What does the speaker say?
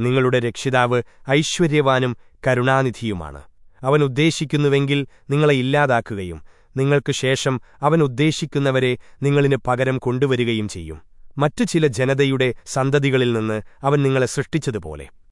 നിങ്ങളുടെ രക്ഷിതാവ് ഐശ്വര്യവാനും കരുണാനിധിയുമാണ്. അവൻ ഉദ്ദേശിക്കുന്നുവെങ്കിൽ നിങ്ങളെ ഇല്ലാതാക്കുകയും നിങ്ങൾക്ക് ശേഷം അവൻ ഉദ്ദേശിക്കുന്നവരെ നിങ്ങളിന് പകരം കൊണ്ടുവരികയും ചെയ്യും. മറ്റു ചില ജനതയുടെ സന്തതികളിൽ നിന്ന് അവൻ നിങ്ങളെ സൃഷ്ടിച്ചതുപോലെ.